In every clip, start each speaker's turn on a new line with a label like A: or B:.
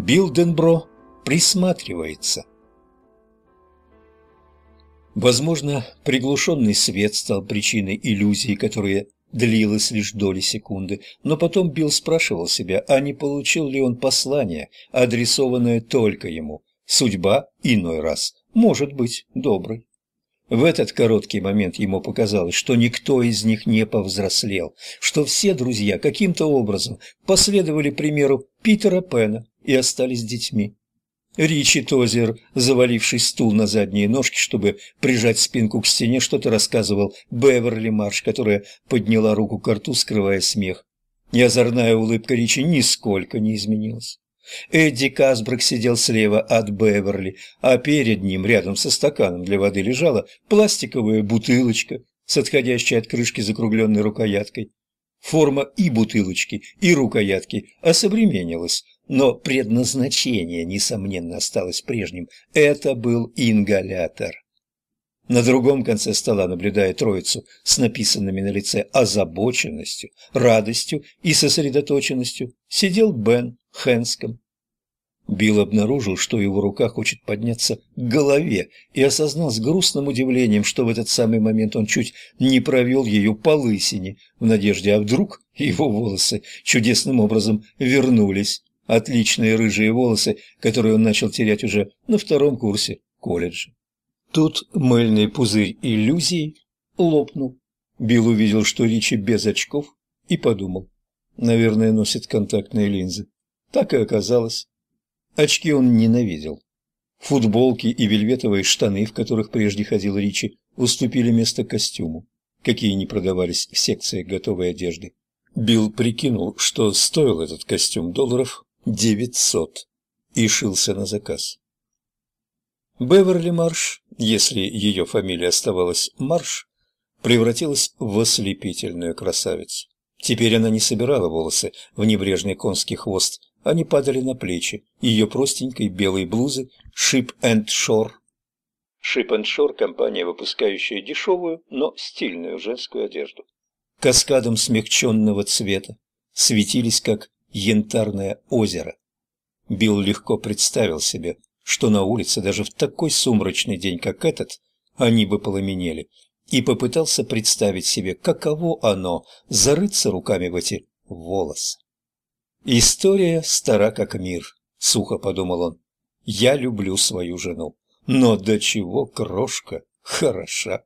A: Билденбро присматривается. Возможно, приглушенный свет стал причиной иллюзии, которая длилась лишь доли секунды, но потом Билл спрашивал себя, а не получил ли он послание, адресованное только ему. Судьба иной раз может быть доброй. В этот короткий момент ему показалось, что никто из них не повзрослел, что все друзья каким-то образом последовали примеру Питера Пена и остались детьми. Ричи Тозер, заваливший стул на задние ножки, чтобы прижать спинку к стене, что-то рассказывал Беверли Марш, которая подняла руку к рту, скрывая смех. И озорная улыбка Ричи нисколько не изменилась. Эдди Касбрак сидел слева от Беверли, а перед ним, рядом со стаканом для воды, лежала пластиковая бутылочка с отходящей от крышки закругленной рукояткой. Форма и бутылочки, и рукоятки осовременилась, но предназначение, несомненно, осталось прежним. Это был ингалятор. На другом конце стола, наблюдая троицу с написанными на лице озабоченностью, радостью и сосредоточенностью, сидел Бен Хэнском. Билл обнаружил, что его рука хочет подняться к голове, и осознал с грустным удивлением, что в этот самый момент он чуть не провел ее по лысине, в надежде, а вдруг его волосы чудесным образом вернулись. Отличные рыжие волосы, которые он начал терять уже на втором курсе колледжа. Тут мыльный пузырь иллюзии лопнул. Билл увидел, что Ричи без очков, и подумал, наверное, носит контактные линзы. Так и оказалось. Очки он ненавидел. Футболки и вельветовые штаны, в которых прежде ходил Ричи, уступили место костюму, какие не продавались в секциях готовой одежды. Билл прикинул, что стоил этот костюм долларов девятьсот и шился на заказ. Беверли Марш, если ее фамилия оставалась Марш, превратилась в ослепительную красавицу. Теперь она не собирала волосы в небрежный конский хвост, они падали на плечи ее простенькой белой блузы Ship and Shore. Ship and Shore – компания, выпускающая дешевую, но стильную женскую одежду. Каскадом смягченного цвета светились, как янтарное озеро. Билл легко представил себе, что на улице даже в такой сумрачный день, как этот, они бы пламенели, и попытался представить себе, каково оно – зарыться руками в эти волосы. «История стара как мир», — сухо подумал он. «Я люблю свою жену, но до чего крошка хороша».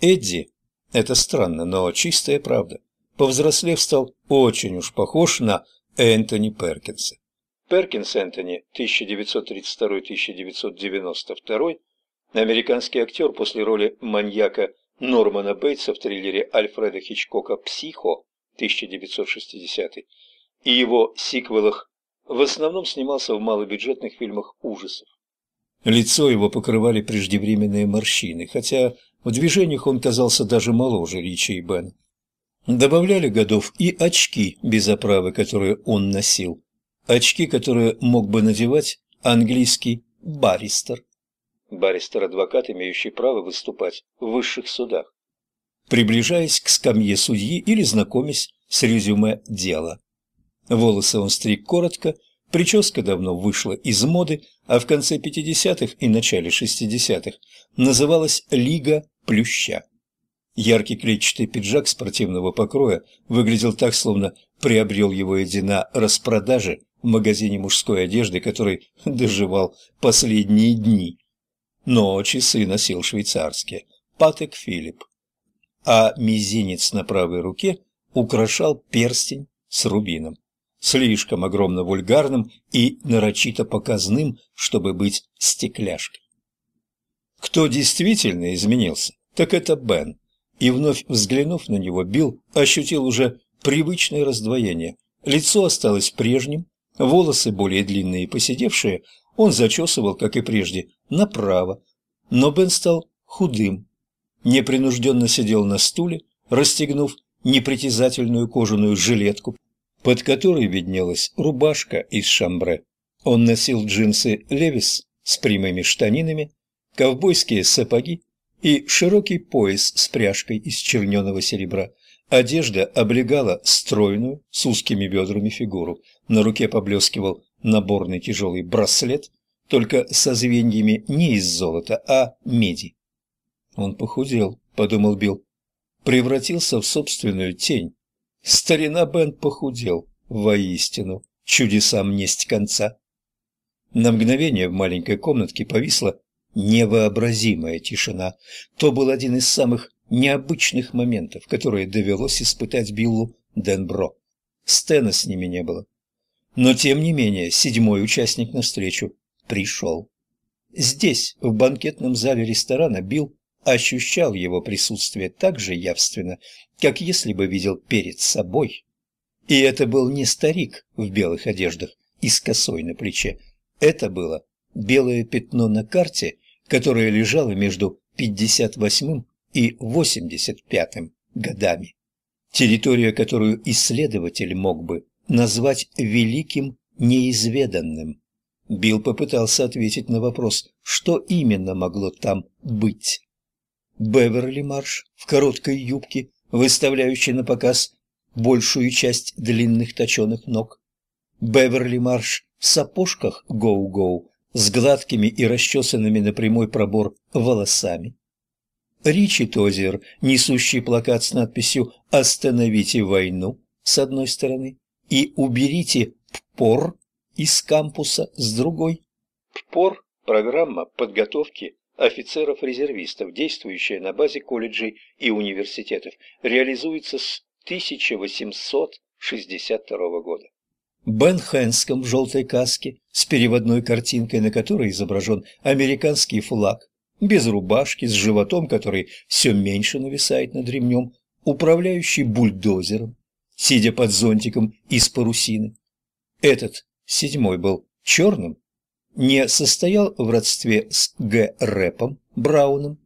A: Эдди, это странно, но чистая правда, повзрослев стал очень уж похож на Энтони Перкинса. Перкинс Энтони, 1932-1992, американский актер после роли маньяка Нормана Бейтса в триллере Альфреда Хичкока «Психо» 1960 и его сиквелах в основном снимался в малобюджетных фильмах ужасов. Лицо его покрывали преждевременные морщины, хотя в движениях он казался даже моложе Ричи и Бена. Добавляли годов и очки без оправы, которые он носил. Очки, которые мог бы надевать английский баристер. Баристер – адвокат, имеющий право выступать в высших судах. Приближаясь к скамье судьи или знакомясь с резюме дела. Волосы он стриг коротко, прическа давно вышла из моды, а в конце 50-х и начале 60-х называлась «Лига Плюща». Яркий клетчатый пиджак спортивного покроя выглядел так, словно приобрел его Эдди на распродаже в магазине мужской одежды, который доживал последние дни. Но часы носил швейцарские, Патек Филипп. А мизинец на правой руке украшал перстень с рубином слишком огромно вульгарным и нарочито показным, чтобы быть стекляшкой. Кто действительно изменился, так это Бен, и вновь взглянув на него, Билл ощутил уже привычное раздвоение. Лицо осталось прежним, волосы более длинные и поседевшие, он зачесывал, как и прежде, направо, но Бен стал худым, непринужденно сидел на стуле, расстегнув непритязательную кожаную жилетку, под которой виднелась рубашка из шамбре. Он носил джинсы «Левис» с прямыми штанинами, ковбойские сапоги и широкий пояс с пряжкой из черненого серебра. Одежда облегала стройную, с узкими бедрами фигуру. На руке поблескивал наборный тяжелый браслет, только со звеньями не из золота, а меди. Он похудел, подумал Билл, превратился в собственную тень. Старина Бен похудел, воистину, чудесам несть конца. На мгновение в маленькой комнатке повисла невообразимая тишина. То был один из самых необычных моментов, которые довелось испытать Биллу Денбро. Стена с ними не было. Но, тем не менее, седьмой участник навстречу пришел. Здесь, в банкетном зале ресторана, Билл ощущал его присутствие так же явственно, как если бы видел перед собой. И это был не старик в белых одеждах и с косой на плече. Это было белое пятно на карте, которое лежало между 58-м и 85-м годами. Территория, которую исследователь мог бы назвать великим неизведанным. Билл попытался ответить на вопрос, что именно могло там быть. Беверли Марш в короткой юбке, выставляющей на показ большую часть длинных точеных ног. Беверли Марш в сапожках гоу-гоу с гладкими и расчесанными на прямой пробор волосами. Ричи Тозер, несущий плакат с надписью «Остановите войну» с одной стороны и «Уберите ППОР» из кампуса с другой. ППОР – программа подготовки офицеров-резервистов, действующая на базе колледжей и университетов, реализуется с 1862 года. Бен Хэнском в желтой каске с переводной картинкой, на которой изображен американский флаг, без рубашки, с животом, который все меньше нависает над ремнем, управляющий бульдозером, сидя под зонтиком из парусины. Этот, седьмой, был черным не состоял в родстве с Г. Рэпом Брауном.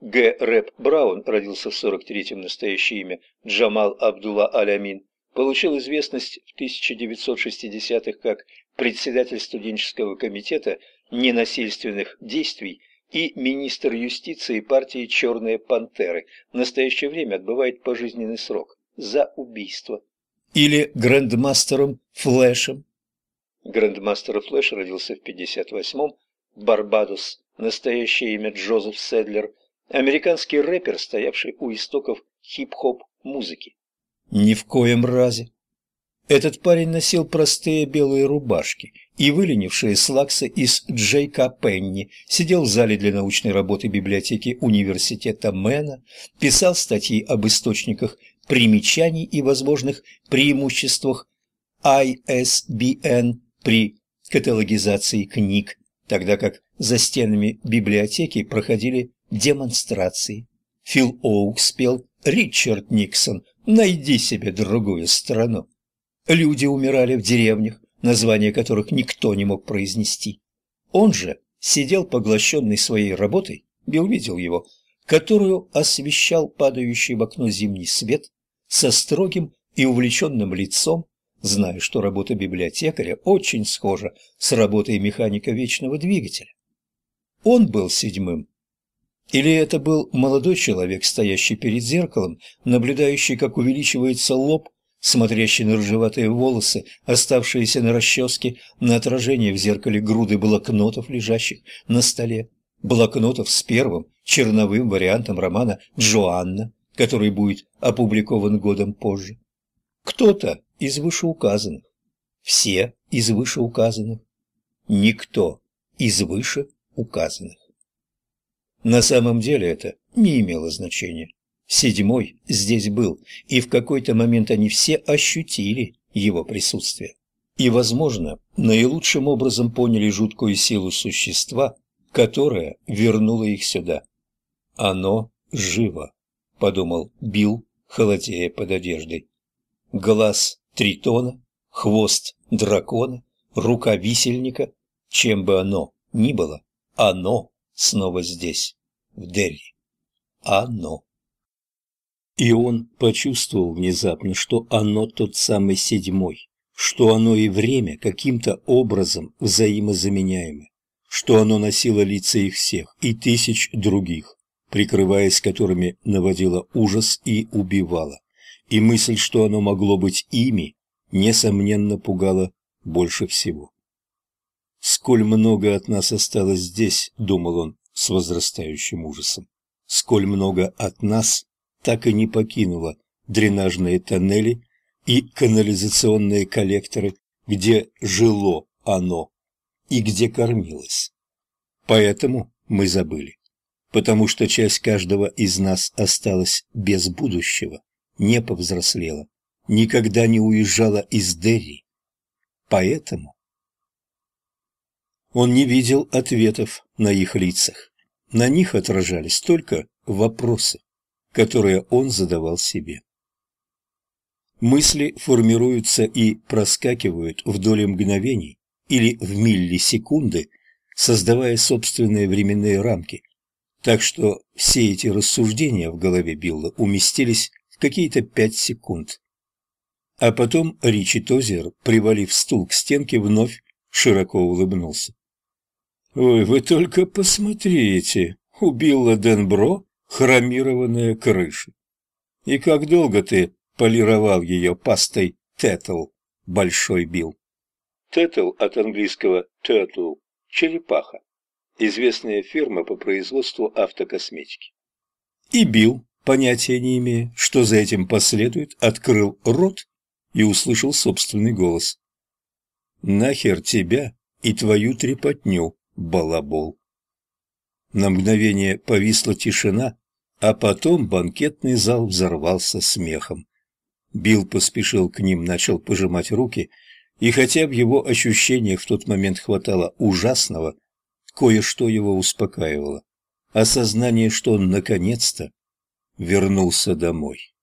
A: Г. Рэп Браун родился в 43-м, настоящее имя Джамал Абдулла Алямин, получил известность в 1960-х как председатель студенческого комитета ненасильственных действий и министр юстиции партии «Черные пантеры». В настоящее время отбывает пожизненный срок за убийство. Или грандмастером Флэшем, Грандмастер Флэш родился в 58-м, Барбадос, настоящее имя Джозеф Седлер, американский рэпер, стоявший у истоков хип-хоп музыки. Ни в коем разе. Этот парень носил простые белые рубашки и выленившие слаксы из Джейка Пенни, сидел в зале для научной работы библиотеки университета Мэна, писал статьи об источниках примечаний и возможных преимуществах ISBN при каталогизации книг, тогда как за стенами библиотеки проходили демонстрации. Фил Оукс спел «Ричард Никсон, найди себе другую страну». Люди умирали в деревнях, названия которых никто не мог произнести. Он же сидел поглощенный своей работой, Билл видел его, которую освещал падающий в окно зимний свет со строгим и увлеченным лицом, зная, что работа библиотекаря очень схожа с работой механика вечного двигателя. Он был седьмым. Или это был молодой человек, стоящий перед зеркалом, наблюдающий, как увеличивается лоб, смотрящий на рыжеватые волосы, оставшиеся на расческе, на отражение в зеркале груды блокнотов, лежащих на столе, блокнотов с первым черновым вариантом романа «Джоанна», который будет опубликован годом позже. Кто-то из вышеуказанных, все из вышеуказанных, никто из вышеуказанных. На самом деле это не имело значения. Седьмой здесь был, и в какой-то момент они все ощутили его присутствие. И, возможно, наилучшим образом поняли жуткую силу существа, которое вернуло их сюда. «Оно живо», — подумал Билл, холодея под одеждой глаз тритона, хвост дракона, рука висельника, чем бы оно ни было, оно снова здесь, в Дели. Оно. И он почувствовал внезапно, что оно тот самый седьмой, что оно и время каким-то образом взаимозаменяемы, что оно носило лица их всех и тысяч других, прикрываясь которыми наводило ужас и убивало и мысль, что оно могло быть ими, несомненно пугала больше всего. Сколь много от нас осталось здесь, думал он с возрастающим ужасом. Сколь много от нас так и не покинуло дренажные тоннели и канализационные коллекторы, где жило оно и где кормилось. Поэтому мы забыли, потому что часть каждого из нас осталась без будущего, не повзрослела, никогда не уезжала из Дерри. Поэтому он не видел ответов на их лицах. На них отражались только вопросы, которые он задавал себе. Мысли формируются и проскакивают в доли мгновений или в миллисекунды, создавая собственные временные рамки. Так что все эти рассуждения в голове Билла уместились какие-то пять секунд. А потом Ричи Тозер, привалив стул к стенке, вновь широко улыбнулся. «Ой, вы только посмотрите! У Денбро хромированная крыша. И как долго ты полировал ее пастой Тетл, Большой Билл?» Тетл от английского turtle – черепаха. Известная фирма по производству автокосметики. И Билл, понятия не имея, что за этим последует, открыл рот и услышал собственный голос. «Нахер тебя и твою трепотню, балабол!» На мгновение повисла тишина, а потом банкетный зал взорвался смехом. Билл поспешил к ним, начал пожимать руки – и хотя в его ощущениях в тот момент хватало ужасного, кое-что его успокаивало. Осознание, что он наконец-то вернулся домой.